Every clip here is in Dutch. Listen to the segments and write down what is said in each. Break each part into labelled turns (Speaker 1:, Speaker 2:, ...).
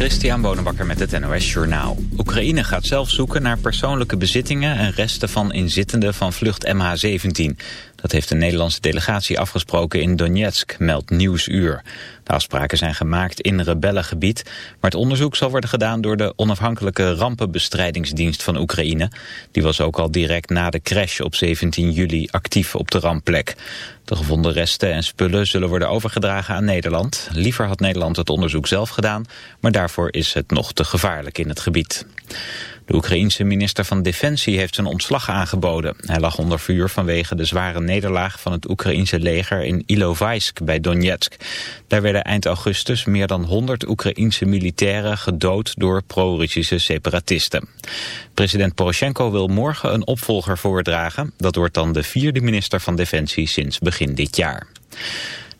Speaker 1: Christian Bonenbakker met het NOS Journaal. Oekraïne gaat zelf zoeken naar persoonlijke bezittingen en resten van inzittenden van vlucht MH17. Dat heeft de Nederlandse delegatie afgesproken in Donetsk, meldt Nieuwsuur. De afspraken zijn gemaakt in rebellengebied, maar het onderzoek zal worden gedaan door de onafhankelijke rampenbestrijdingsdienst van Oekraïne. Die was ook al direct na de crash op 17 juli actief op de rampplek. De gevonden resten en spullen zullen worden overgedragen aan Nederland. Liever had Nederland het onderzoek zelf gedaan, maar daarvoor is het nog te gevaarlijk in het gebied. De Oekraïense minister van Defensie heeft zijn ontslag aangeboden. Hij lag onder vuur vanwege de zware nederlaag van het Oekraïense leger in Ilovaisk bij Donetsk. Daar werden eind augustus meer dan 100 Oekraïense militairen gedood door pro-Russische separatisten. President Poroshenko wil morgen een opvolger voordragen. Dat wordt dan de vierde minister van Defensie sinds begin dit jaar.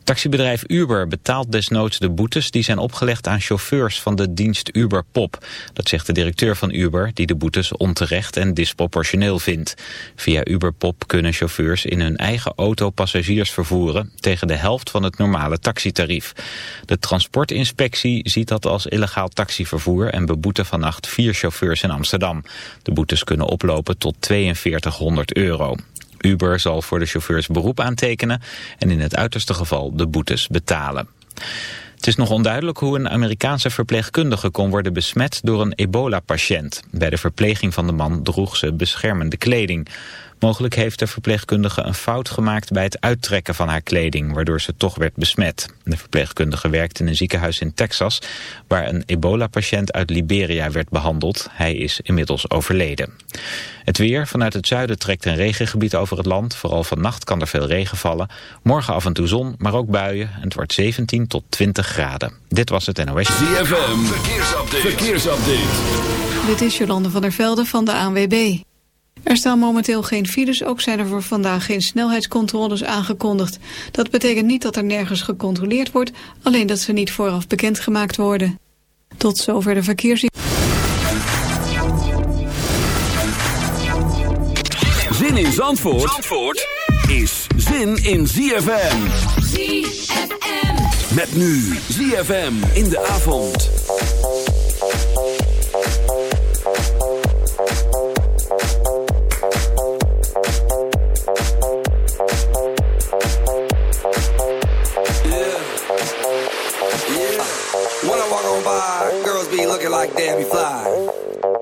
Speaker 1: Taxibedrijf Uber betaalt desnoods de boetes die zijn opgelegd aan chauffeurs van de dienst Uber Pop. Dat zegt de directeur van Uber, die de boetes onterecht en disproportioneel vindt. Via Uber Pop kunnen chauffeurs in hun eigen auto passagiers vervoeren tegen de helft van het normale taxitarief. De transportinspectie ziet dat als illegaal taxivervoer en beboete vannacht vier chauffeurs in Amsterdam. De boetes kunnen oplopen tot 4200 euro. Uber zal voor de chauffeurs beroep aantekenen en in het uiterste geval de boetes betalen. Het is nog onduidelijk hoe een Amerikaanse verpleegkundige kon worden besmet door een ebola-patiënt. Bij de verpleging van de man droeg ze beschermende kleding. Mogelijk heeft de verpleegkundige een fout gemaakt bij het uittrekken van haar kleding, waardoor ze toch werd besmet. De verpleegkundige werkt in een ziekenhuis in Texas, waar een ebola-patiënt uit Liberia werd behandeld. Hij is inmiddels overleden. Het weer, vanuit het zuiden trekt een regengebied over het land. Vooral vannacht kan er veel regen vallen. Morgen af en toe zon, maar ook buien. En het wordt 17 tot 20 graden. Dit was het NOS.
Speaker 2: ZFM, verkeersupdate. verkeersupdate.
Speaker 3: Dit is Jolande van der Velde van de ANWB. Er staan momenteel geen files, ook zijn er voor vandaag geen snelheidscontroles aangekondigd. Dat betekent niet dat er nergens gecontroleerd wordt, alleen dat ze niet vooraf bekendgemaakt worden. Tot zover de verkeers...
Speaker 2: Zin in Zandvoort, Zandvoort is zin in ZFM. ZFM. Met nu ZFM in de avond.
Speaker 4: When I walk on by, girls be looking like Debbie Fly.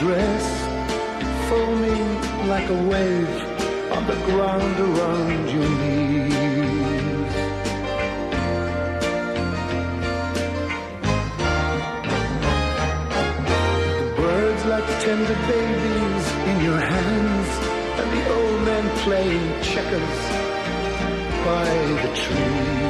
Speaker 5: dress foaming like a wave on the ground around your knees. The birds like tender babies in your hands, and the old men playing checkers by the tree.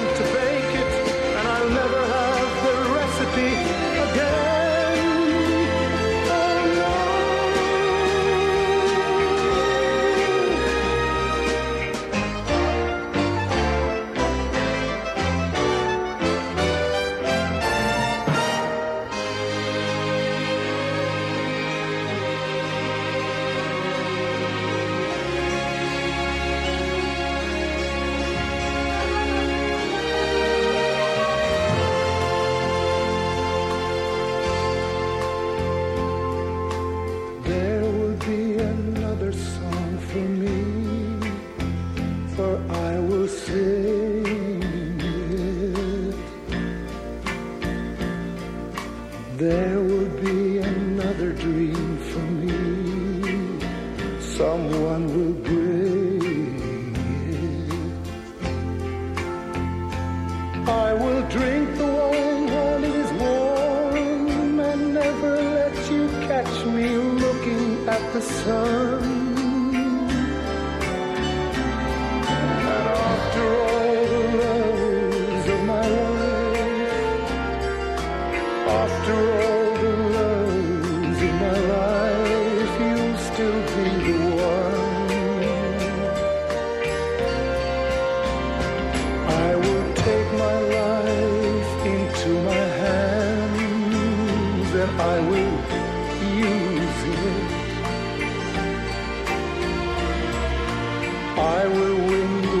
Speaker 5: I will use it. I will win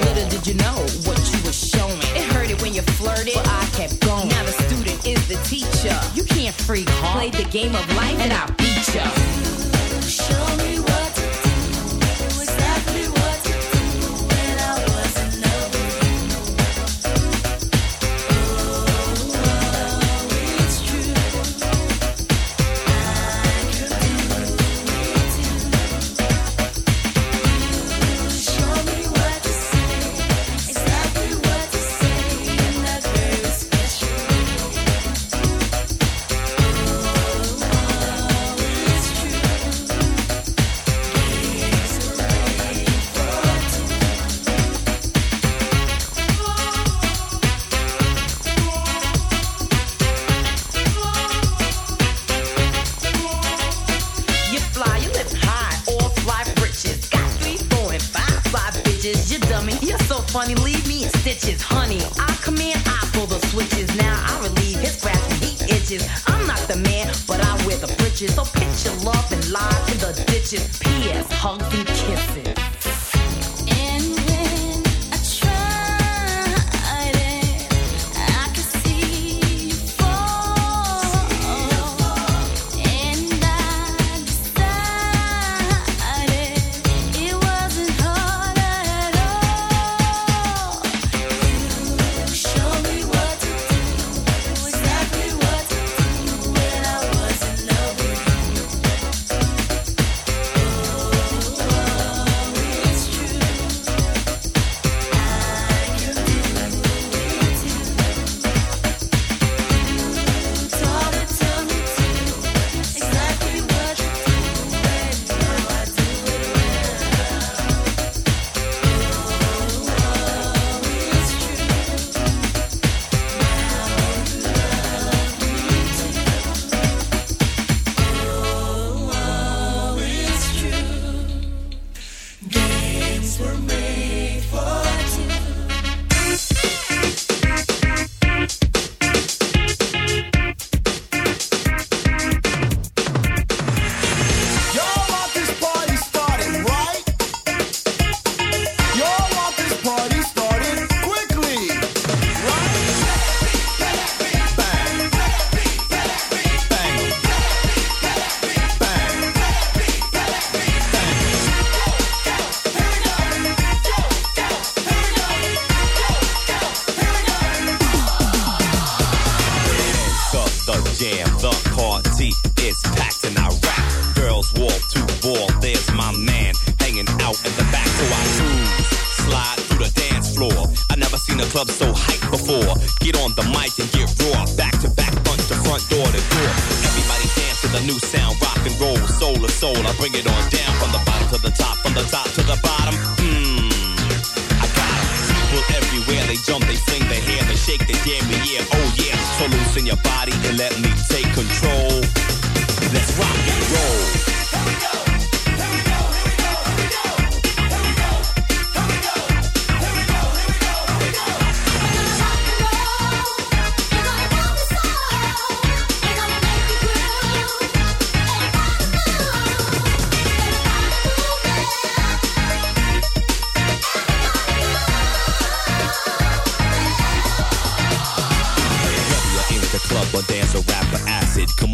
Speaker 6: Little did you know what you were showing. It hurted when you flirted, but I kept going. Now the student is the teacher. You can't freak, huh? Played the game of life and I beat you.
Speaker 7: Show me